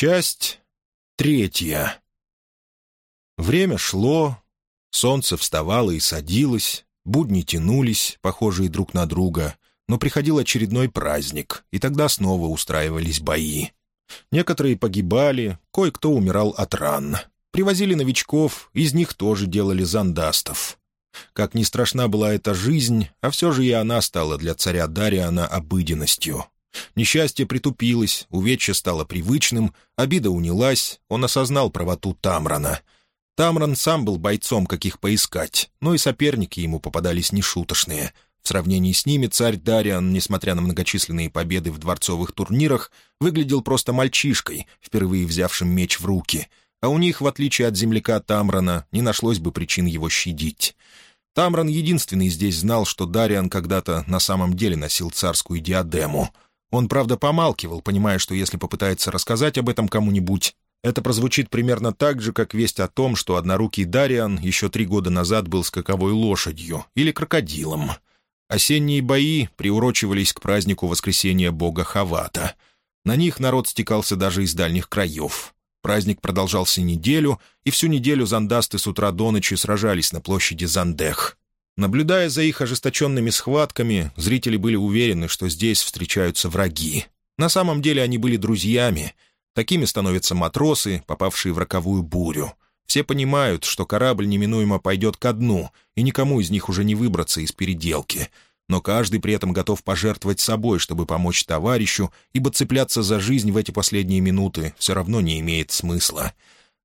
Часть третья. Время шло, солнце вставало и садилось, будни тянулись, похожие друг на друга, но приходил очередной праздник, и тогда снова устраивались бои. Некоторые погибали, кое-кто умирал от ран. Привозили новичков, из них тоже делали зандастов. Как ни страшна была эта жизнь, а все же и она стала для царя Дариана обыденностью. Несчастье притупилось, увечье стало привычным, обида унялась, он осознал правоту Тамрана. Тамран сам был бойцом, каких поискать, но и соперники ему попадались нешуточные. В сравнении с ними царь Дариан, несмотря на многочисленные победы в дворцовых турнирах, выглядел просто мальчишкой, впервые взявшим меч в руки, а у них, в отличие от земляка Тамрана, не нашлось бы причин его щадить. Тамран единственный здесь знал, что Дариан когда-то на самом деле носил царскую диадему — он, правда, помалкивал, понимая, что если попытается рассказать об этом кому-нибудь, это прозвучит примерно так же, как весть о том, что однорукий Дариан еще три года назад был скаковой лошадью или крокодилом. Осенние бои приурочивались к празднику воскресения бога Хавата. На них народ стекался даже из дальних краев. Праздник продолжался неделю, и всю неделю зандасты с утра до ночи сражались на площади Зандех. Наблюдая за их ожесточенными схватками, зрители были уверены, что здесь встречаются враги. На самом деле они были друзьями. Такими становятся матросы, попавшие в роковую бурю. Все понимают, что корабль неминуемо пойдет ко дну, и никому из них уже не выбраться из переделки. Но каждый при этом готов пожертвовать собой, чтобы помочь товарищу, ибо цепляться за жизнь в эти последние минуты все равно не имеет смысла.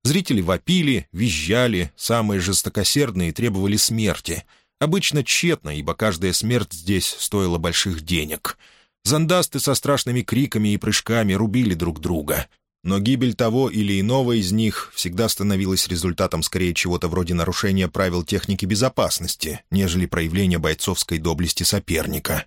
Зрители вопили, визжали, самые жестокосердные требовали смерти — Обычно тщетно, ибо каждая смерть здесь стоила больших денег. Зандасты со страшными криками и прыжками рубили друг друга. Но гибель того или иного из них всегда становилась результатом скорее чего-то вроде нарушения правил техники безопасности, нежели проявления бойцовской доблести соперника.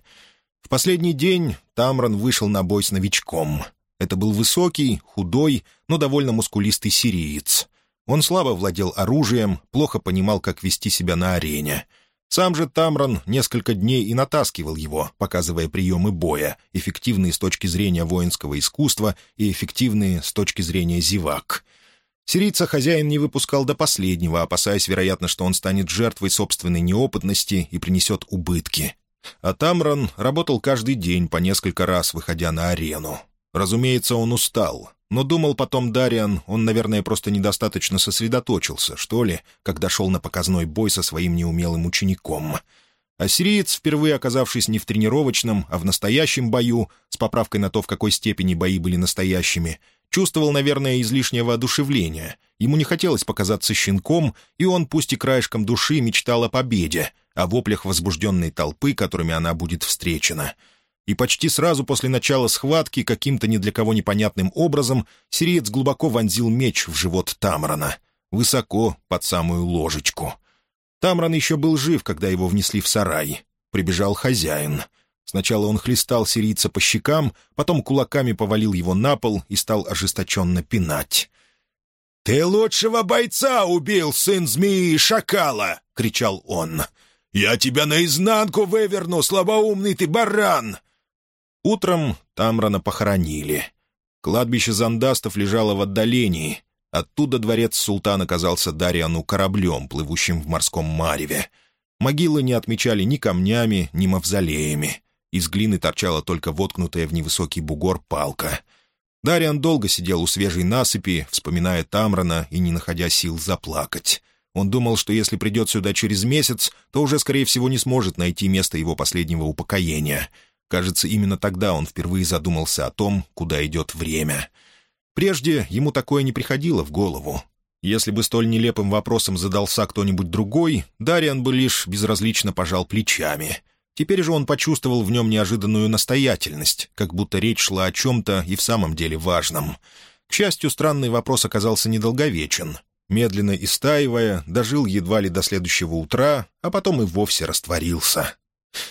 В последний день Тамран вышел на бой с новичком. Это был высокий, худой, но довольно мускулистый сириец. Он слабо владел оружием, плохо понимал, как вести себя на арене — сам же Тамран несколько дней и натаскивал его, показывая приемы боя, эффективные с точки зрения воинского искусства и эффективные с точки зрения зевак. Сирийца хозяин не выпускал до последнего, опасаясь, вероятно, что он станет жертвой собственной неопытности и принесет убытки. А Тамран работал каждый день по несколько раз, выходя на арену. Разумеется, он устал, но думал потом Дариан, он, наверное, просто недостаточно сосредоточился, что ли, когда шел на показной бой со своим неумелым учеником. Ассириец, впервые оказавшись не в тренировочном, а в настоящем бою, с поправкой на то, в какой степени бои были настоящими, чувствовал, наверное, излишнее воодушевление. Ему не хотелось показаться щенком, и он, пусть и краешком души, мечтал о победе, о воплях возбужденной толпы, которыми она будет встречена — и почти сразу после начала схватки каким-то ни для кого непонятным образом сириец глубоко вонзил меч в живот Тамрана, высоко, под самую ложечку. Тамран еще был жив, когда его внесли в сарай. Прибежал хозяин. Сначала он хлестал сирийца по щекам, потом кулаками повалил его на пол и стал ожесточенно пинать. «Ты лучшего бойца убил, сын змеи и шакала!» — кричал он. «Я тебя наизнанку выверну, слабоумный ты баран! Утром Тамрана похоронили. Кладбище зандастов лежало в отдалении. Оттуда дворец султана казался Дариану кораблем, плывущим в морском мареве. Могилы не отмечали ни камнями, ни мавзолеями. Из глины торчала только воткнутая в невысокий бугор палка. Дариан долго сидел у свежей насыпи, вспоминая Тамрана и не находя сил заплакать. Он думал, что если придет сюда через месяц, то уже, скорее всего, не сможет найти место его последнего упокоения — Кажется, именно тогда он впервые задумался о том, куда идет время. Прежде ему такое не приходило в голову. Если бы столь нелепым вопросом задался кто-нибудь другой, Дариан бы лишь безразлично пожал плечами. Теперь же он почувствовал в нем неожиданную настоятельность, как будто речь шла о чем-то и в самом деле важном. К счастью, странный вопрос оказался недолговечен. Медленно истаивая, дожил едва ли до следующего утра, а потом и вовсе растворился.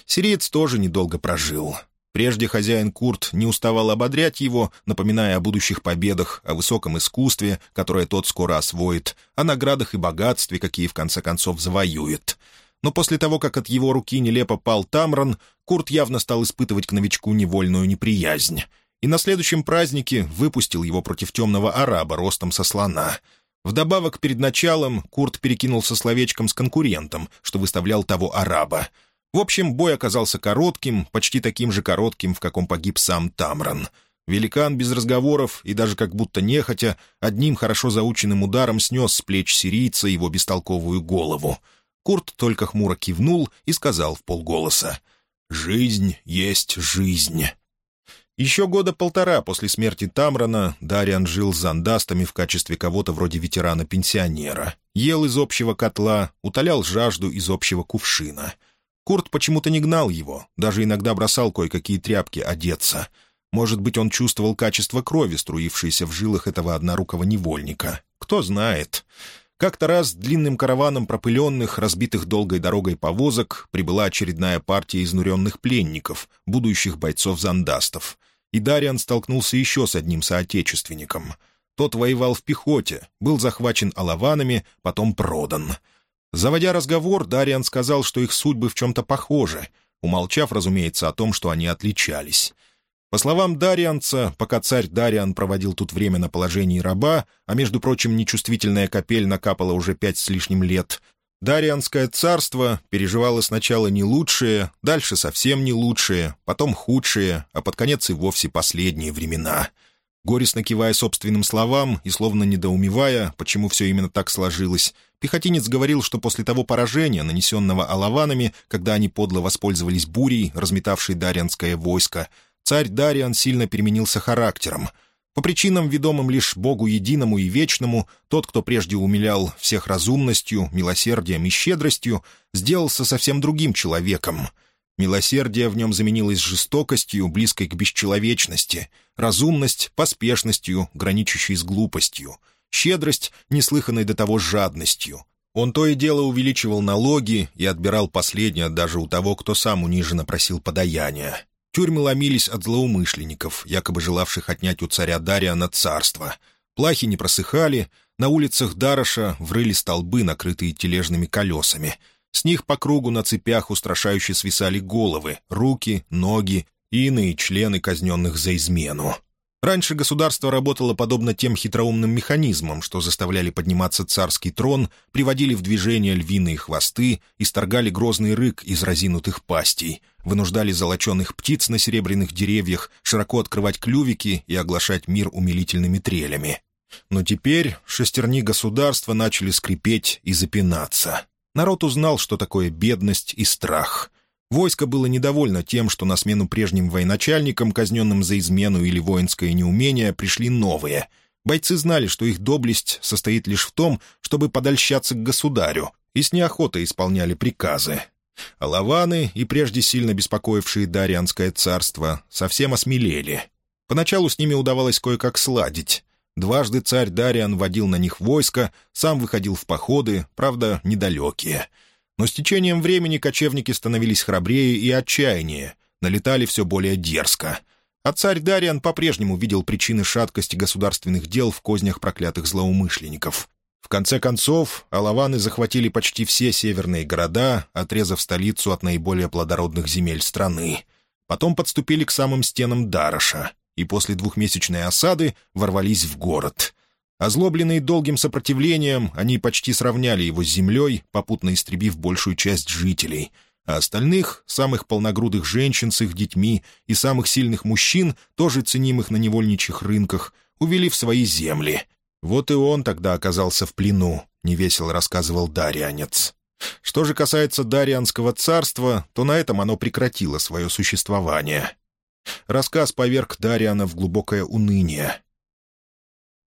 Сириец тоже недолго прожил. Прежде хозяин Курт не уставал ободрять его, напоминая о будущих победах, о высоком искусстве, которое тот скоро освоит, о наградах и богатстве, какие в конце концов завоюет. Но после того, как от его руки нелепо пал Тамран, Курт явно стал испытывать к новичку невольную неприязнь. и на следующем празднике выпустил его против темного араба ростом со слона. Вдобавок, перед началом Курт перекинулся словечком с конкурентом, что выставлял того араба. В общем, бой оказался коротким, почти таким же коротким, в каком погиб сам Тамран. Великан без разговоров и даже как будто нехотя одним хорошо заученным ударом снес с плеч сирийца его бестолковую голову. Курт только хмуро кивнул и сказал в полголоса — «Жизнь есть жизнь». Еще года полтора после смерти Тамрана Дариан жил с зандастами в качестве кого-то вроде ветерана-пенсионера. Ел из общего котла, утолял жажду из общего кувшина. Курт почему-то не гнал его, даже иногда бросал кое-какие тряпки одеться. Может быть, он чувствовал качество крови, струившейся в жилах этого однорукого невольника. Кто знает. Как-то раз длинным караваном пропыленных, разбитых долгой дорогой повозок, прибыла очередная партия изнуренных пленников, будущих бойцов-зандастов. И Дариан столкнулся еще с одним соотечественником. Тот воевал в пехоте, был захвачен алаванами, потом продан. Заводя разговор, Дариан сказал, что их судьбы в чем-то похожи, умолчав, разумеется, о том, что они отличались. По словам Дарианца, пока царь Дариан проводил тут время на положении раба, а, между прочим, нечувствительная капель накапала уже пять с лишним лет, Дарианское царство переживало сначала не лучшее, дальше совсем не лучшее, потом худшее, а под конец и вовсе последние времена. Горестно кивая собственным словам и словно недоумевая, почему все именно так сложилось, пехотинец говорил, что после того поражения, нанесенного алаванами, когда они подло воспользовались бурей, разметавшей Дарианское войско, царь Дариан сильно переменился характером. По причинам, ведомым лишь Богу единому и вечному, тот, кто прежде умилял всех разумностью, милосердием и щедростью, сделался совсем другим человеком. Милосердие в нем заменилось жестокостью, близкой к бесчеловечности, разумность — поспешностью, граничащей с глупостью, щедрость — неслыханной до того жадностью. Он то и дело увеличивал налоги и отбирал последнее даже у того, кто сам униженно просил подаяния. Тюрьмы ломились от злоумышленников, якобы желавших отнять у царя Дариана царство. Плахи не просыхали, на улицах Дароша врыли столбы, накрытые тележными колесами. С них по кругу на цепях устрашающе свисали головы, руки, ноги и иные члены казненных за измену. Раньше государство работало подобно тем хитроумным механизмам, что заставляли подниматься царский трон, приводили в движение львиные хвосты, исторгали грозный рык из разинутых пастей, вынуждали золоченых птиц на серебряных деревьях широко открывать клювики и оглашать мир умилительными трелями. Но теперь шестерни государства начали скрипеть и запинаться. Народ узнал, что такое бедность и страх — Войско было недовольно тем, что на смену прежним военачальникам, казненным за измену или воинское неумение, пришли новые. Бойцы знали, что их доблесть состоит лишь в том, чтобы подольщаться к государю, и с неохотой исполняли приказы. Лаваны, и прежде сильно беспокоившие Дарианское царство, совсем осмелели. Поначалу с ними удавалось кое-как сладить. Дважды царь Дариан водил на них войско, сам выходил в походы, правда, недалекие — но с течением времени кочевники становились храбрее и отчаяннее, налетали все более дерзко. А царь Дариан по-прежнему видел причины шаткости государственных дел в кознях проклятых злоумышленников. В конце концов, алаваны захватили почти все северные города, отрезав столицу от наиболее плодородных земель страны. Потом подступили к самым стенам Дараша, и после двухмесячной осады ворвались в город — Озлобленные долгим сопротивлением, они почти сравняли его с землей, попутно истребив большую часть жителей, а остальных, самых полногрудых женщин с их детьми и самых сильных мужчин, тоже ценимых на невольничьих рынках, увели в свои земли. Вот и он тогда оказался в плену, — невесело рассказывал Дарианец. Что же касается Дарианского царства, то на этом оно прекратило свое существование. Рассказ поверг Дариана в глубокое уныние.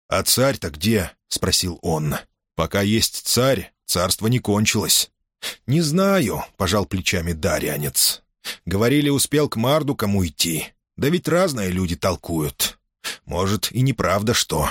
«А царь-то где?» — спросил он. «Пока есть царь, царство не кончилось». «Не знаю», — пожал плечами Дарьянец. «Говорили, успел к Марду кому идти. Да ведь разные люди толкуют. Может, и неправда что».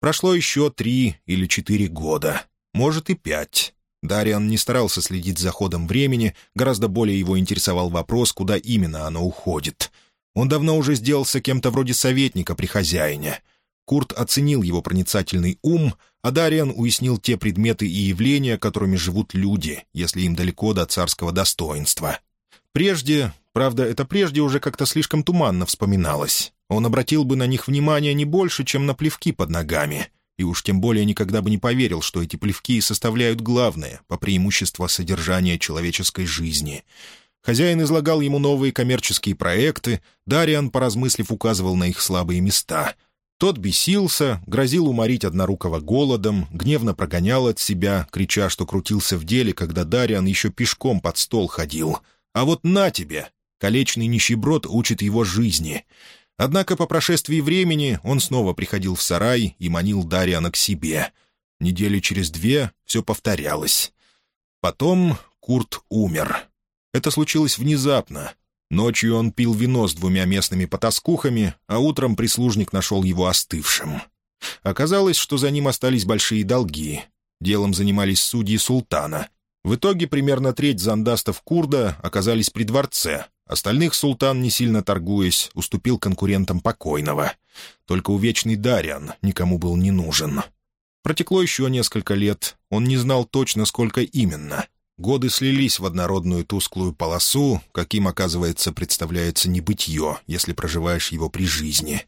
Прошло еще три или четыре года, может и пять. Дариан не старался следить за ходом времени, гораздо более его интересовал вопрос, куда именно оно уходит. Он давно уже сделался кем-то вроде советника при хозяине — Курт оценил его проницательный ум, а Дариан уяснил те предметы и явления, которыми живут люди, если им далеко до царского достоинства. Прежде, правда, это прежде уже как-то слишком туманно вспоминалось. он обратил бы на них внимание не больше, чем на плевки под ногами, и уж тем более никогда бы не поверил, что эти плевки составляют главное по преимуществу содержания человеческой жизни. Хозяин излагал ему новые коммерческие проекты, Дариан, поразмыслив, указывал на их слабые места — тот бесился, грозил уморить однорукого голодом, гневно прогонял от себя, крича, что крутился в деле, когда Дариан еще пешком под стол ходил. «А вот на тебе!» Колечный нищеброд учит его жизни. Однако по прошествии времени он снова приходил в сарай и манил Дариана к себе. Недели через две все повторялось. Потом Курт умер. Это случилось внезапно, Ночью он пил вино с двумя местными потаскухами, а утром прислужник нашел его остывшим. Оказалось, что за ним остались большие долги. Делом занимались судьи султана. В итоге примерно треть зандастов Курда оказались при дворце. Остальных султан, не сильно торгуясь, уступил конкурентам покойного. Только увечный Дариан никому был не нужен. Протекло еще несколько лет, он не знал точно, сколько именно — Годы слились в однородную тусклую полосу, каким, оказывается, представляется небытие, если проживаешь его при жизни.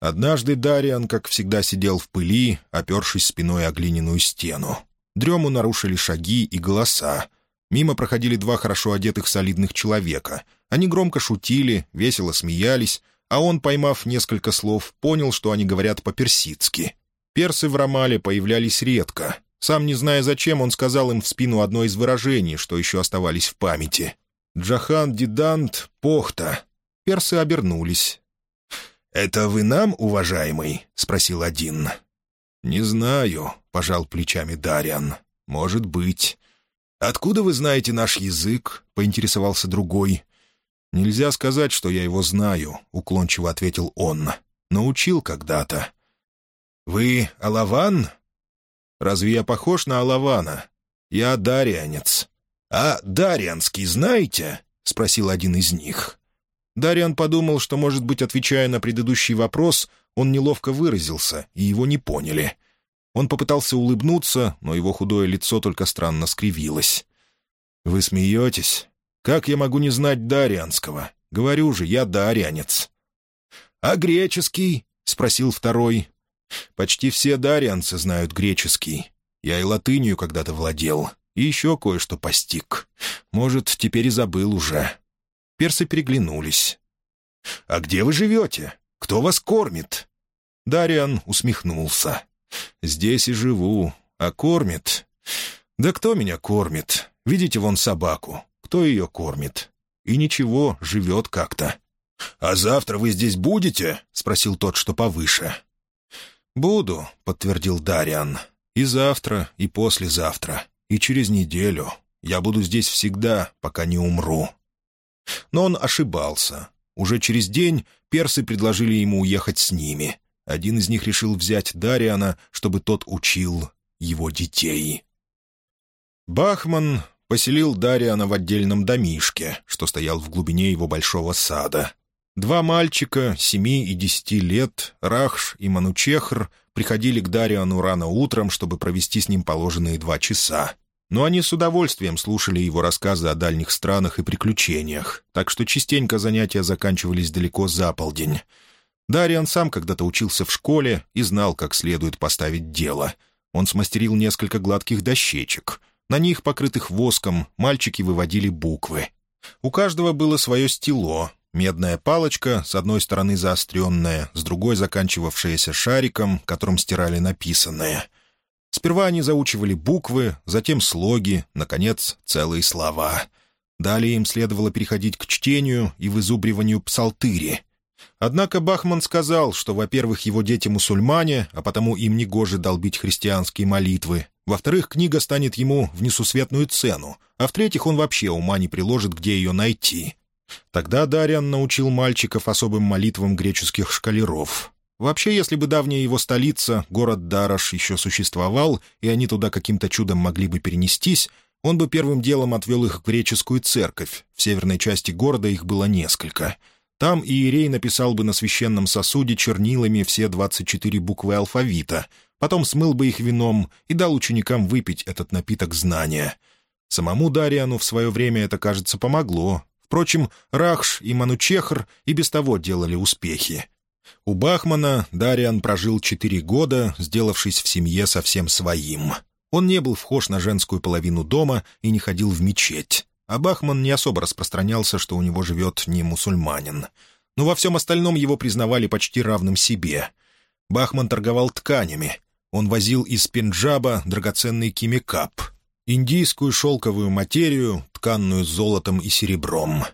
Однажды Дариан, как всегда, сидел в пыли, опершись спиной о глиняную стену. Дрему нарушили шаги и голоса. Мимо проходили два хорошо одетых солидных человека. Они громко шутили, весело смеялись, а он, поймав несколько слов, понял, что они говорят по-персидски. Персы в Ромале появлялись редко, сам не зная зачем, он сказал им в спину одно из выражений, что еще оставались в памяти. «Джахан Дидант Похта». Персы обернулись. «Это вы нам, уважаемый?» — спросил один. «Не знаю», — пожал плечами Дариан. «Может быть». «Откуда вы знаете наш язык?» — поинтересовался другой. «Нельзя сказать, что я его знаю», — уклончиво ответил он. «Научил когда-то». «Вы Алаван?» Разве я похож на Алавана? Я дарианец». «А дарианский знаете?» — спросил один из них. Дариан подумал, что, может быть, отвечая на предыдущий вопрос, он неловко выразился, и его не поняли. Он попытался улыбнуться, но его худое лицо только странно скривилось. «Вы смеетесь? Как я могу не знать дарианского? Говорю же, я дарианец». «А греческий?» — спросил второй. Почти все дарианцы знают греческий. Я и латынью когда-то владел, и еще кое-что постиг. Может, теперь и забыл уже». Персы переглянулись. «А где вы живете? Кто вас кормит?» Дариан усмехнулся. «Здесь и живу. А кормит? Да кто меня кормит? Видите вон собаку. Кто ее кормит? И ничего, живет как-то». «А завтра вы здесь будете?» — спросил тот, что повыше. «Буду», — подтвердил Дариан. «И завтра, и послезавтра, и через неделю. Я буду здесь всегда, пока не умру». Но он ошибался. Уже через день персы предложили ему уехать с ними. Один из них решил взять Дариана, чтобы тот учил его детей. Бахман поселил Дариана в отдельном домишке, что стоял в глубине его большого сада. Два мальчика, семи и десяти лет, Рахш и Манучехр, приходили к Дариану рано утром, чтобы провести с ним положенные два часа. Но они с удовольствием слушали его рассказы о дальних странах и приключениях, так что частенько занятия заканчивались далеко за полдень. Дариан сам когда-то учился в школе и знал, как следует поставить дело. Он смастерил несколько гладких дощечек. На них, покрытых воском, мальчики выводили буквы. У каждого было свое стело, Медная палочка, с одной стороны заостренная, с другой заканчивавшаяся шариком, которым стирали написанное. Сперва они заучивали буквы, затем слоги, наконец, целые слова. Далее им следовало переходить к чтению и вызубриванию псалтыри. Однако Бахман сказал, что, во-первых, его дети мусульмане, а потому им не гоже долбить христианские молитвы, во-вторых, книга станет ему в несусветную цену, а в-третьих, он вообще ума не приложит, где ее найти. Тогда Дариан научил мальчиков особым молитвам греческих шкалеров. Вообще, если бы давняя его столица, город Дараш, еще существовал, и они туда каким-то чудом могли бы перенестись, он бы первым делом отвел их в греческую церковь. В северной части города их было несколько. Там Иерей написал бы на священном сосуде чернилами все 24 буквы алфавита, потом смыл бы их вином и дал ученикам выпить этот напиток знания. Самому Дариану в свое время это, кажется, помогло, Впрочем, Рахш и Манучехр и без того делали успехи. У Бахмана Дариан прожил четыре года, сделавшись в семье совсем своим. Он не был вхож на женскую половину дома и не ходил в мечеть. А Бахман не особо распространялся, что у него живет не мусульманин. Но во всем остальном его признавали почти равным себе. Бахман торговал тканями. Он возил из Пенджаба драгоценный кимикап, индийскую шелковую материю, тканную золотом и серебром.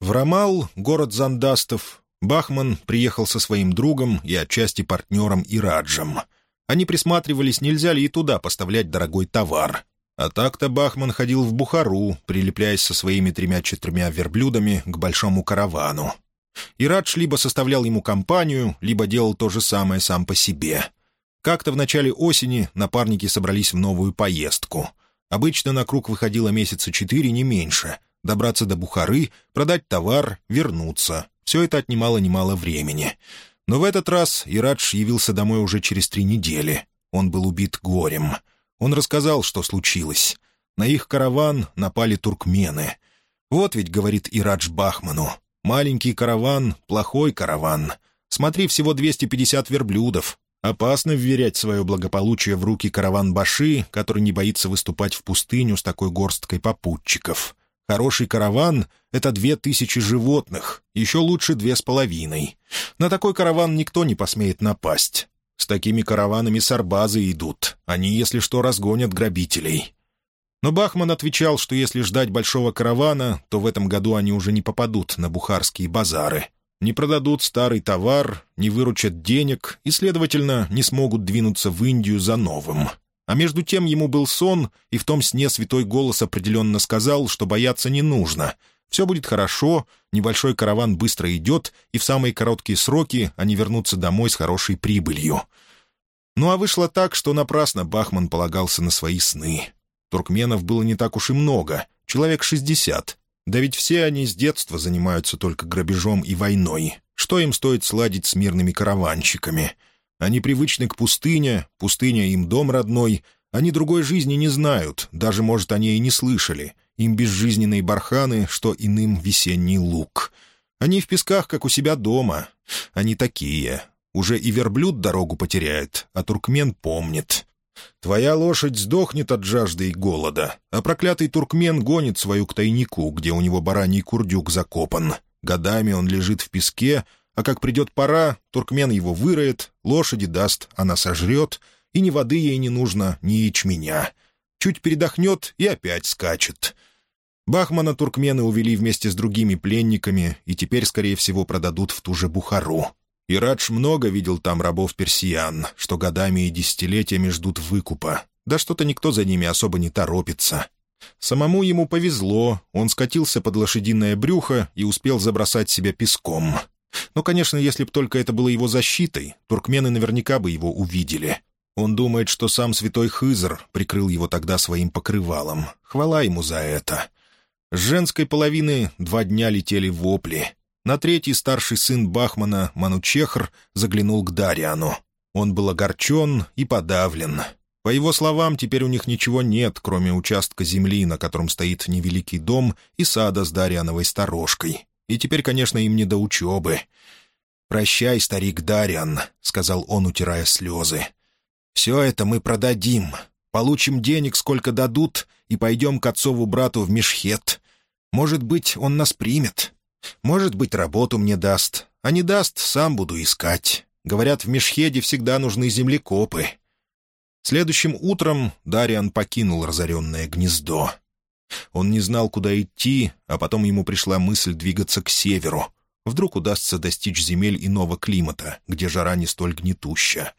В Рамал, город Зандастов, Бахман приехал со своим другом и отчасти партнером Ираджем. Они присматривались, нельзя ли и туда поставлять дорогой товар. А так-то Бахман ходил в Бухару, прилепляясь со своими тремя-четырьмя верблюдами к большому каравану. Ирадж либо составлял ему компанию, либо делал то же самое сам по себе. Как-то в начале осени напарники собрались в новую поездку. Обычно на круг выходило месяца четыре, не меньше. Добраться до Бухары, продать товар, вернуться. Все это отнимало немало времени. Но в этот раз Ирадж явился домой уже через три недели. Он был убит горем. Он рассказал, что случилось. На их караван напали туркмены. «Вот ведь, — говорит Ирадж Бахману, — маленький караван, плохой караван. Смотри, всего 250 верблюдов. Опасно вверять свое благополучие в руки караван-баши, который не боится выступать в пустыню с такой горсткой попутчиков. Хороший караван — это две тысячи животных, еще лучше две с половиной. На такой караван никто не посмеет напасть. С такими караванами сарбазы идут. Они, если что, разгонят грабителей. Но Бахман отвечал, что если ждать большого каравана, то в этом году они уже не попадут на бухарские базары — не продадут старый товар, не выручат денег и, следовательно, не смогут двинуться в Индию за новым. А между тем ему был сон, и в том сне святой голос определенно сказал, что бояться не нужно. Все будет хорошо, небольшой караван быстро идет, и в самые короткие сроки они вернутся домой с хорошей прибылью. Ну а вышло так, что напрасно Бахман полагался на свои сны. Туркменов было не так уж и много, человек шестьдесят, да ведь все они с детства занимаются только грабежом и войной. Что им стоит сладить с мирными караванщиками? Они привычны к пустыне, пустыня им дом родной. Они другой жизни не знают, даже, может, они и не слышали. Им безжизненные барханы, что иным весенний лук. Они в песках, как у себя дома. Они такие. Уже и верблюд дорогу потеряет, а туркмен помнит. Твоя лошадь сдохнет от жажды и голода, а проклятый туркмен гонит свою к тайнику, где у него бараний курдюк закопан. Годами он лежит в песке, а как придет пора, туркмен его выроет, лошади даст, она сожрет, и ни воды ей не нужно, ни ячменя. Чуть передохнет и опять скачет. Бахмана туркмены увели вместе с другими пленниками и теперь, скорее всего, продадут в ту же Бухару. И Радж много видел там рабов-персиян, что годами и десятилетиями ждут выкупа. Да что-то никто за ними особо не торопится. Самому ему повезло, он скатился под лошадиное брюхо и успел забросать себя песком. Но, конечно, если б только это было его защитой, туркмены наверняка бы его увидели. Он думает, что сам святой Хызр прикрыл его тогда своим покрывалом. Хвала ему за это. С женской половины два дня летели вопли. На третий старший сын Бахмана, Манучехр, заглянул к Дариану. Он был огорчен и подавлен. По его словам, теперь у них ничего нет, кроме участка земли, на котором стоит невеликий дом, и сада с Дариановой сторожкой. И теперь, конечно, им не до учебы. «Прощай, старик Дариан», — сказал он, утирая слезы. «Все это мы продадим. Получим денег, сколько дадут, и пойдем к отцову брату в Мешхет. Может быть, он нас примет. Может быть, работу мне даст, а не даст, сам буду искать. Говорят, в Мешхеде всегда нужны землекопы. Следующим утром Дариан покинул разоренное гнездо. Он не знал, куда идти, а потом ему пришла мысль двигаться к северу. Вдруг удастся достичь земель иного климата, где жара не столь гнетуща.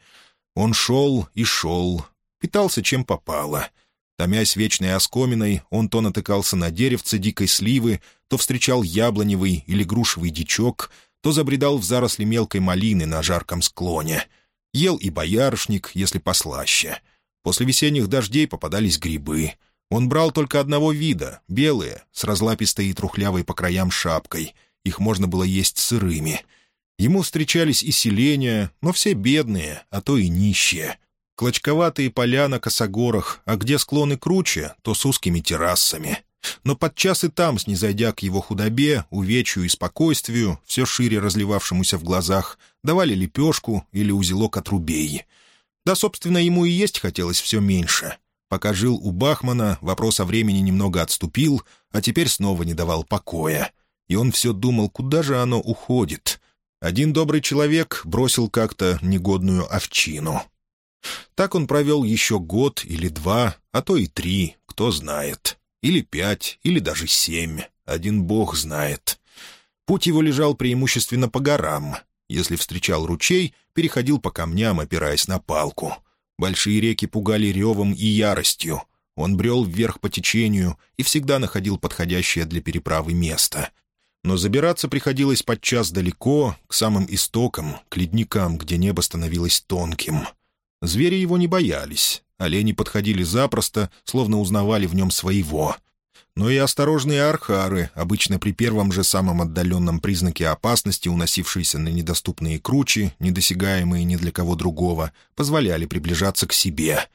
Он шел и шел, питался чем попало — Томясь вечной оскоминой, он то натыкался на деревце дикой сливы, то встречал яблоневый или грушевый дичок, то забредал в заросли мелкой малины на жарком склоне. Ел и боярышник, если послаще. После весенних дождей попадались грибы. Он брал только одного вида — белые, с разлапистой и трухлявой по краям шапкой. Их можно было есть сырыми. Ему встречались и селения, но все бедные, а то и нищие — Клочковатые поля на косогорах, а где склоны круче, то с узкими террасами. Но подчас и там, снизойдя к его худобе, увечью и спокойствию, все шире разливавшемуся в глазах, давали лепешку или узелок отрубей. Да, собственно, ему и есть хотелось все меньше. Пока жил у Бахмана, вопрос о времени немного отступил, а теперь снова не давал покоя. И он все думал, куда же оно уходит. Один добрый человек бросил как-то негодную овчину. Так он провел еще год или два, а то и три, кто знает. Или пять, или даже семь. Один бог знает. Путь его лежал преимущественно по горам. Если встречал ручей, переходил по камням, опираясь на палку. Большие реки пугали ревом и яростью. Он брел вверх по течению и всегда находил подходящее для переправы место. Но забираться приходилось подчас далеко, к самым истокам, к ледникам, где небо становилось тонким. Звери его не боялись. Олени подходили запросто, словно узнавали в нем своего. Но и осторожные архары, обычно при первом же самом отдаленном признаке опасности, уносившиеся на недоступные кручи, недосягаемые ни для кого другого, позволяли приближаться к себе.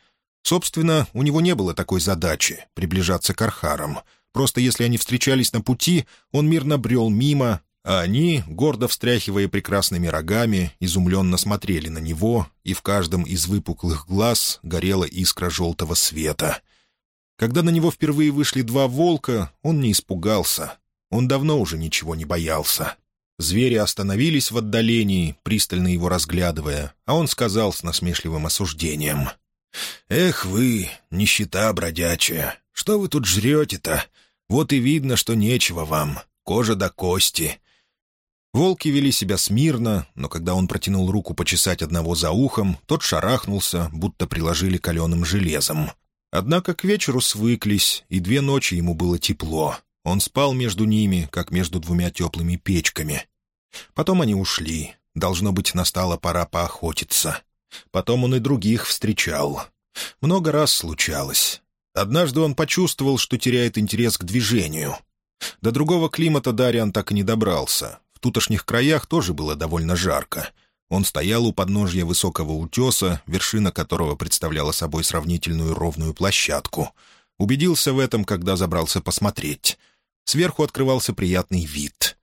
Собственно, у него не было такой задачи — приближаться к архарам. Просто если они встречались на пути, он мирно брел мимо, а они, гордо встряхивая прекрасными рогами, изумленно смотрели на него, и в каждом из выпуклых глаз горела искра желтого света. Когда на него впервые вышли два волка, он не испугался. Он давно уже ничего не боялся. Звери остановились в отдалении, пристально его разглядывая, а он сказал с насмешливым осуждением. «Эх вы, нищета бродячая, что вы тут жрете-то? Вот и видно, что нечего вам, кожа до кости. Волки вели себя смирно, но когда он протянул руку почесать одного за ухом, тот шарахнулся, будто приложили каленым железом. Однако к вечеру свыклись, и две ночи ему было тепло. Он спал между ними, как между двумя теплыми печками. Потом они ушли. Должно быть, настала пора поохотиться. Потом он и других встречал. Много раз случалось. Однажды он почувствовал, что теряет интерес к движению. До другого климата Дариан так и не добрался. В тутошних краях тоже было довольно жарко. Он стоял у подножья высокого утеса, вершина которого представляла собой сравнительную ровную площадку. Убедился в этом, когда забрался посмотреть. Сверху открывался приятный вид.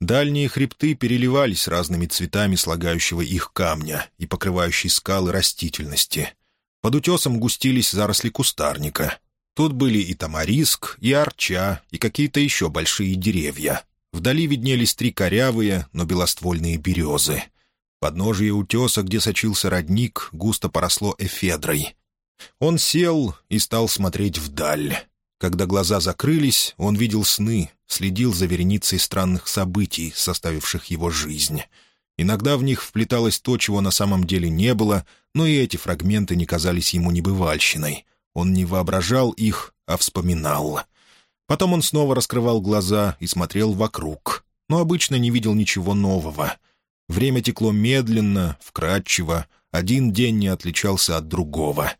Дальние хребты переливались разными цветами слагающего их камня и покрывающей скалы растительности. Под утесом густились заросли кустарника. Тут были и тамариск, и арча, и какие-то еще большие деревья, Вдали виднелись три корявые, но белоствольные березы. Подножие утеса, где сочился родник, густо поросло эфедрой. Он сел и стал смотреть вдаль. Когда глаза закрылись, он видел сны, следил за вереницей странных событий, составивших его жизнь. Иногда в них вплеталось то, чего на самом деле не было, но и эти фрагменты не казались ему небывальщиной. Он не воображал их, а вспоминал — Потом он снова раскрывал глаза и смотрел вокруг, но обычно не видел ничего нового. Время текло медленно, вкрадчиво, один день не отличался от другого.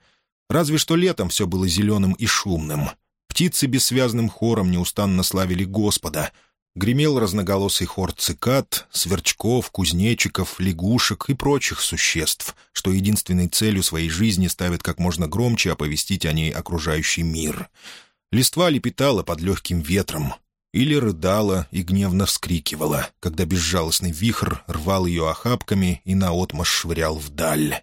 Разве что летом все было зеленым и шумным. Птицы бессвязным хором неустанно славили Господа. Гремел разноголосый хор цикад, сверчков, кузнечиков, лягушек и прочих существ, что единственной целью своей жизни ставят как можно громче оповестить о ней окружающий мир — Листва лепетала под легким ветром или рыдала и гневно вскрикивала, когда безжалостный вихрь рвал ее охапками и наотмашь швырял вдаль.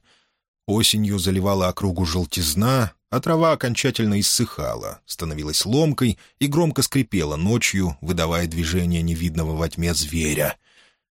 Осенью заливала округу желтизна, а трава окончательно иссыхала, становилась ломкой и громко скрипела ночью, выдавая движение невидного во тьме зверя.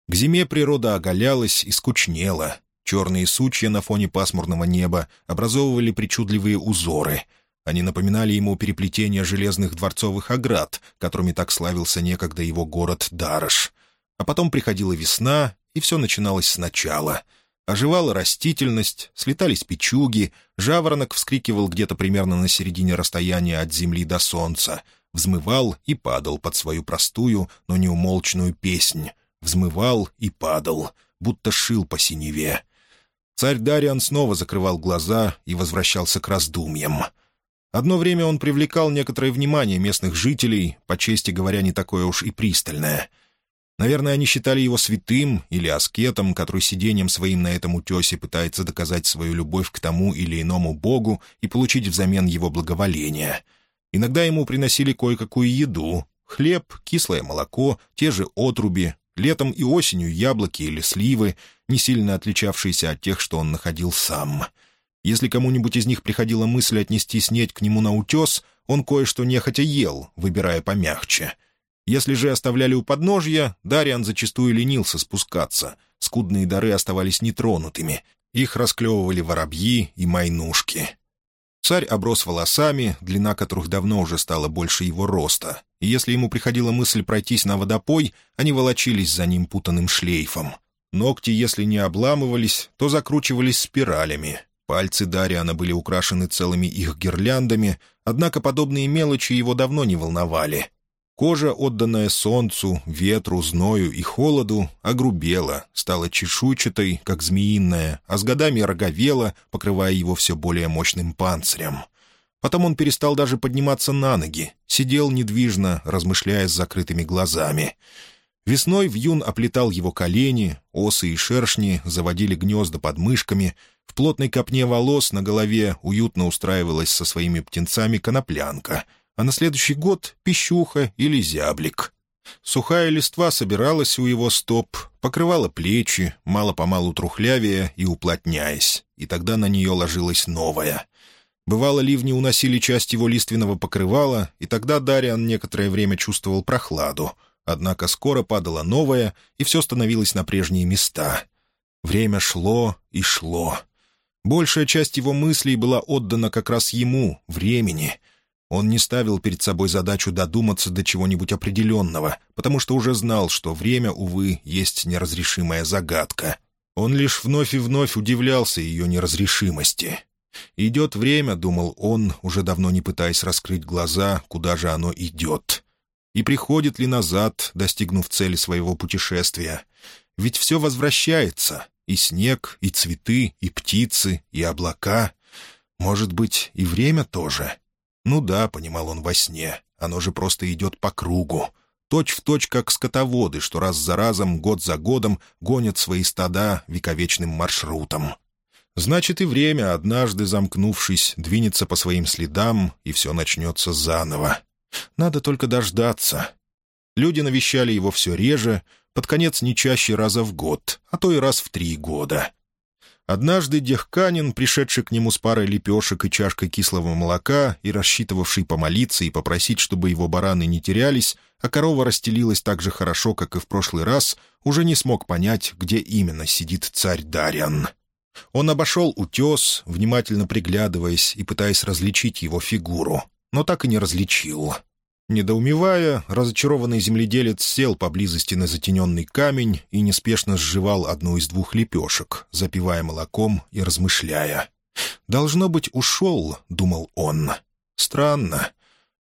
К зиме природа оголялась и скучнела. Черные сучья на фоне пасмурного неба образовывали причудливые узоры — они напоминали ему переплетение железных дворцовых оград, которыми так славился некогда его город Дарыш. А потом приходила весна, и все начиналось сначала. Оживала растительность, слетались печуги, жаворонок вскрикивал где-то примерно на середине расстояния от земли до солнца, взмывал и падал под свою простую, но неумолчную песнь, взмывал и падал, будто шил по синеве. Царь Дариан снова закрывал глаза и возвращался к раздумьям — Одно время он привлекал некоторое внимание местных жителей, по чести говоря, не такое уж и пристальное. Наверное, они считали его святым или аскетом, который сидением своим на этом утесе пытается доказать свою любовь к тому или иному богу и получить взамен его благоволение. Иногда ему приносили кое-какую еду — хлеб, кислое молоко, те же отруби, летом и осенью яблоки или сливы, не сильно отличавшиеся от тех, что он находил сам. Если кому-нибудь из них приходила мысль отнести снеть к нему на утес, он кое-что нехотя ел, выбирая помягче. Если же оставляли у подножья, Дариан зачастую ленился спускаться. Скудные дары оставались нетронутыми. Их расклевывали воробьи и майнушки. Царь оброс волосами, длина которых давно уже стала больше его роста, и если ему приходила мысль пройтись на водопой, они волочились за ним путанным шлейфом. Ногти, если не обламывались, то закручивались спиралями. Пальцы Дариана были украшены целыми их гирляндами, однако подобные мелочи его давно не волновали. Кожа, отданная солнцу, ветру, зною и холоду, огрубела, стала чешуйчатой, как змеиная, а с годами роговела, покрывая его все более мощным панцирем. Потом он перестал даже подниматься на ноги, сидел недвижно, размышляя с закрытыми глазами. Весной вьюн оплетал его колени, осы и шершни заводили гнезда под мышками, в плотной копне волос на голове уютно устраивалась со своими птенцами коноплянка — а на следующий год — пищуха или зяблик. Сухая листва собиралась у его стоп, покрывала плечи, мало-помалу трухлявее и уплотняясь, и тогда на нее ложилась новая. Бывало, ливни уносили часть его лиственного покрывала, и тогда Дариан некоторое время чувствовал прохладу. Однако скоро падала новая, и все становилось на прежние места. Время шло и шло. Большая часть его мыслей была отдана как раз ему, времени — он не ставил перед собой задачу додуматься до чего-нибудь определенного, потому что уже знал, что время, увы, есть неразрешимая загадка. Он лишь вновь и вновь удивлялся ее неразрешимости. «Идет время», — думал он, уже давно не пытаясь раскрыть глаза, куда же оно идет. И приходит ли назад, достигнув цели своего путешествия? Ведь все возвращается — и снег, и цветы, и птицы, и облака. Может быть, и время тоже — ну да, понимал он во сне, оно же просто идет по кругу. Точь в точь, как скотоводы, что раз за разом, год за годом гонят свои стада вековечным маршрутом. Значит, и время, однажды замкнувшись, двинется по своим следам, и все начнется заново. Надо только дождаться. Люди навещали его все реже, под конец не чаще раза в год, а то и раз в три года. Однажды Дехканин, пришедший к нему с парой лепешек и чашкой кислого молока и рассчитывавший помолиться и попросить, чтобы его бараны не терялись, а корова расстелилась так же хорошо, как и в прошлый раз, уже не смог понять, где именно сидит царь Дарьян. Он обошел утес, внимательно приглядываясь и пытаясь различить его фигуру, но так и не различил. Недоумевая, разочарованный земледелец сел поблизости на затененный камень и неспешно сживал одну из двух лепешек, запивая молоком и размышляя. «Должно быть, ушел», — думал он. «Странно.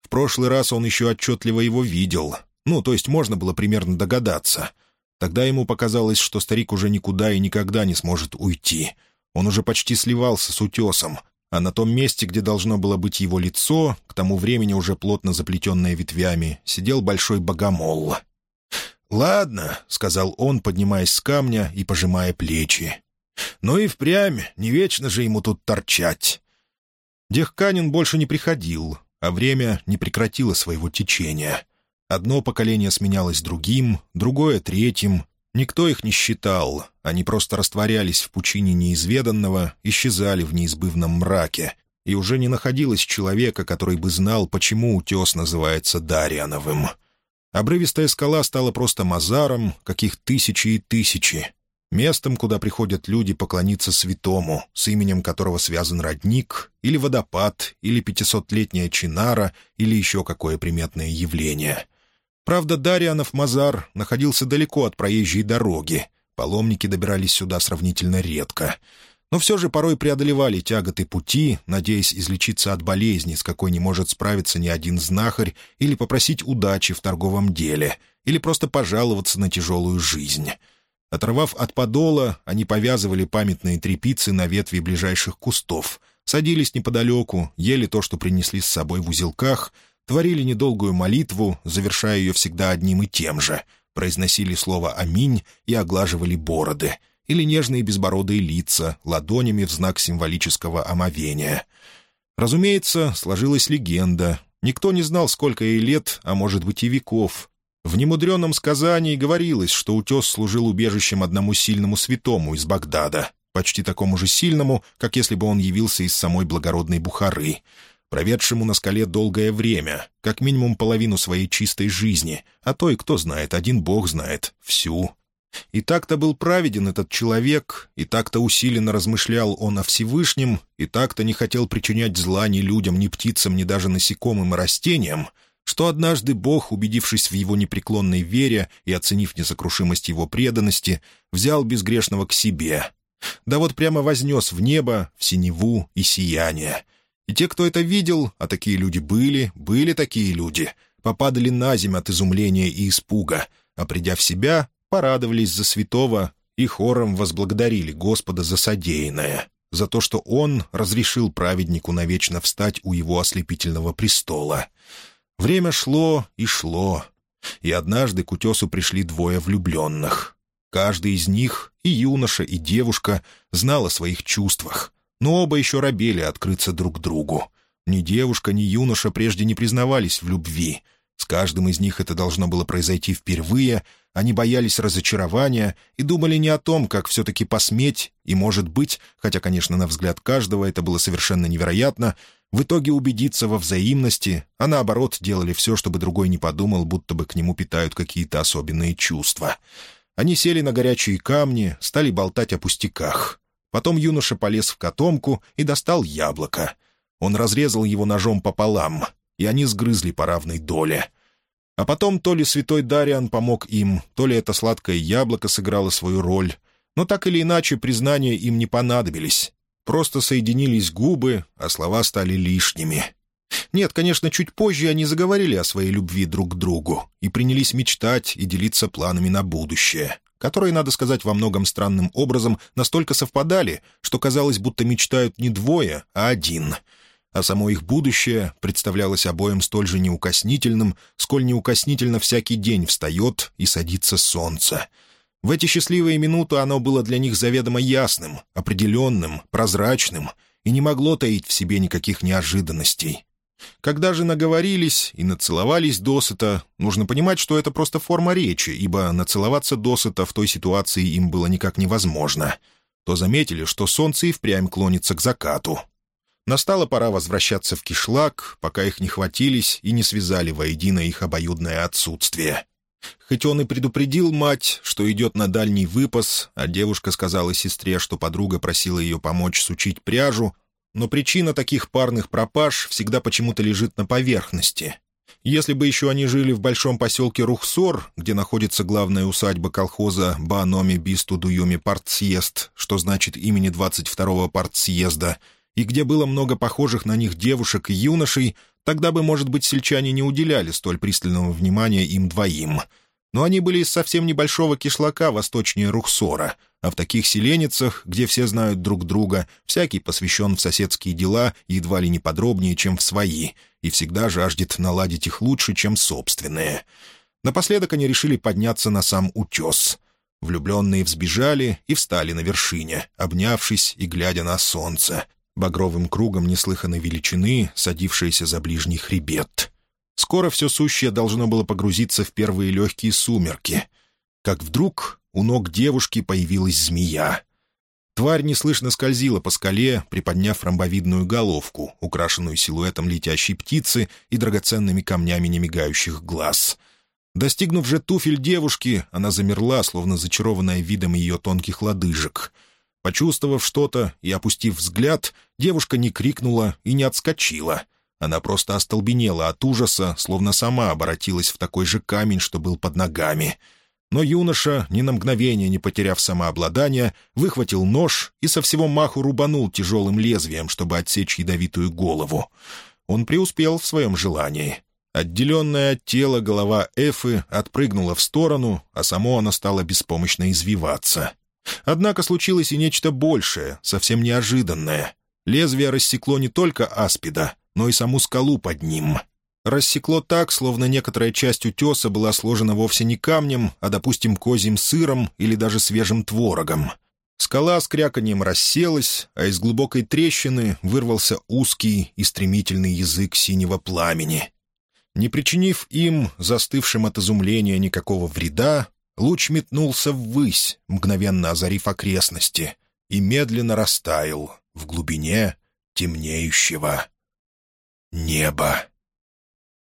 В прошлый раз он еще отчетливо его видел. Ну, то есть можно было примерно догадаться. Тогда ему показалось, что старик уже никуда и никогда не сможет уйти. Он уже почти сливался с утесом, а на том месте, где должно было быть его лицо, к тому времени уже плотно заплетенное ветвями, сидел большой богомол. «Ладно», — сказал он, поднимаясь с камня и пожимая плечи. «Ну и впрямь, не вечно же ему тут торчать». Дехканин больше не приходил, а время не прекратило своего течения. Одно поколение сменялось другим, другое — третьим, Никто их не считал, они просто растворялись в пучине неизведанного, исчезали в неизбывном мраке, и уже не находилось человека, который бы знал, почему утес называется Дариановым. Обрывистая скала стала просто мазаром, каких тысячи и тысячи. Местом, куда приходят люди поклониться святому, с именем которого связан родник, или водопад, или пятисотлетняя чинара, или еще какое приметное явление. Правда, Дарианов Мазар находился далеко от проезжей дороги. Паломники добирались сюда сравнительно редко. Но все же порой преодолевали тяготы пути, надеясь излечиться от болезни, с какой не может справиться ни один знахарь, или попросить удачи в торговом деле, или просто пожаловаться на тяжелую жизнь. Оторвав от подола, они повязывали памятные трепицы на ветви ближайших кустов, садились неподалеку, ели то, что принесли с собой в узелках — творили недолгую молитву, завершая ее всегда одним и тем же, произносили слово «Аминь» и оглаживали бороды, или нежные безбородые лица, ладонями в знак символического омовения. Разумеется, сложилась легенда. Никто не знал, сколько ей лет, а может быть и веков. В немудренном сказании говорилось, что утес служил убежищем одному сильному святому из Багдада, почти такому же сильному, как если бы он явился из самой благородной Бухары, проведшему на скале долгое время, как минимум половину своей чистой жизни, а то и, кто знает, один бог знает, всю. И так-то был праведен этот человек, и так-то усиленно размышлял он о Всевышнем, и так-то не хотел причинять зла ни людям, ни птицам, ни даже насекомым и растениям, что однажды Бог, убедившись в его непреклонной вере и оценив несокрушимость его преданности, взял безгрешного к себе. Да вот прямо вознес в небо, в синеву и сияние. И те, кто это видел, а такие люди были, были такие люди, попадали на землю от изумления и испуга, а придя в себя, порадовались за святого и хором возблагодарили Господа за содеянное, за то, что Он разрешил праведнику навечно встать у его ослепительного престола. Время шло и шло, и однажды к утесу пришли двое влюбленных. Каждый из них, и юноша, и девушка, знал о своих чувствах, но оба еще робели открыться друг другу. Ни девушка, ни юноша прежде не признавались в любви. С каждым из них это должно было произойти впервые — они боялись разочарования и думали не о том, как все-таки посметь, и, может быть, хотя, конечно, на взгляд каждого это было совершенно невероятно, в итоге убедиться во взаимности, а наоборот делали все, чтобы другой не подумал, будто бы к нему питают какие-то особенные чувства. Они сели на горячие камни, стали болтать о пустяках. Потом юноша полез в котомку и достал яблоко. Он разрезал его ножом пополам, и они сгрызли по равной доле — а потом то ли святой Дариан помог им, то ли это сладкое яблоко сыграло свою роль. Но так или иначе признания им не понадобились. Просто соединились губы, а слова стали лишними. Нет, конечно, чуть позже они заговорили о своей любви друг к другу и принялись мечтать и делиться планами на будущее, которые, надо сказать, во многом странным образом настолько совпадали, что казалось, будто мечтают не двое, а один — а само их будущее представлялось обоим столь же неукоснительным, сколь неукоснительно всякий день встает и садится солнце. В эти счастливые минуты оно было для них заведомо ясным, определенным, прозрачным и не могло таить в себе никаких неожиданностей. Когда же наговорились и нацеловались досыта, нужно понимать, что это просто форма речи, ибо нацеловаться досыта в той ситуации им было никак невозможно. То заметили, что солнце и впрямь клонится к закату, Настала пора возвращаться в кишлак, пока их не хватились и не связали воедино их обоюдное отсутствие. Хоть он и предупредил мать, что идет на дальний выпас, а девушка сказала сестре, что подруга просила ее помочь сучить пряжу, но причина таких парных пропаж всегда почему-то лежит на поверхности. Если бы еще они жили в большом поселке Рухсор, где находится главная усадьба колхоза Баономи Бисту Дуюми Партсъезд, что значит имени 22-го партсъезда, и где было много похожих на них девушек и юношей, тогда бы, может быть, сельчане не уделяли столь пристального внимания им двоим. Но они были из совсем небольшого кишлака восточнее Рухсора, а в таких селеницах, где все знают друг друга, всякий посвящен в соседские дела едва ли не подробнее, чем в свои, и всегда жаждет наладить их лучше, чем собственные. Напоследок они решили подняться на сам утес. Влюбленные взбежали и встали на вершине, обнявшись и глядя на солнце, багровым кругом неслыханной величины, садившееся за ближний хребет. Скоро все сущее должно было погрузиться в первые легкие сумерки. Как вдруг у ног девушки появилась змея. Тварь неслышно скользила по скале, приподняв ромбовидную головку, украшенную силуэтом летящей птицы и драгоценными камнями немигающих глаз. Достигнув же туфель девушки, она замерла, словно зачарованная видом ее тонких лодыжек — Почувствовав что-то и опустив взгляд, девушка не крикнула и не отскочила. Она просто остолбенела от ужаса, словно сама обратилась в такой же камень, что был под ногами. Но юноша, ни на мгновение не потеряв самообладание, выхватил нож и со всего маху рубанул тяжелым лезвием, чтобы отсечь ядовитую голову. Он преуспел в своем желании. Отделенная от тела голова Эфы отпрыгнула в сторону, а само оно стало беспомощно извиваться. Однако случилось и нечто большее, совсем неожиданное. Лезвие рассекло не только аспида, но и саму скалу под ним. Рассекло так, словно некоторая часть утеса была сложена вовсе не камнем, а, допустим, козьим сыром или даже свежим творогом. Скала с кряканьем расселась, а из глубокой трещины вырвался узкий и стремительный язык синего пламени — Не причинив им, застывшим от изумления, никакого вреда, луч метнулся ввысь, мгновенно озарив окрестности, и медленно растаял в глубине темнеющего неба.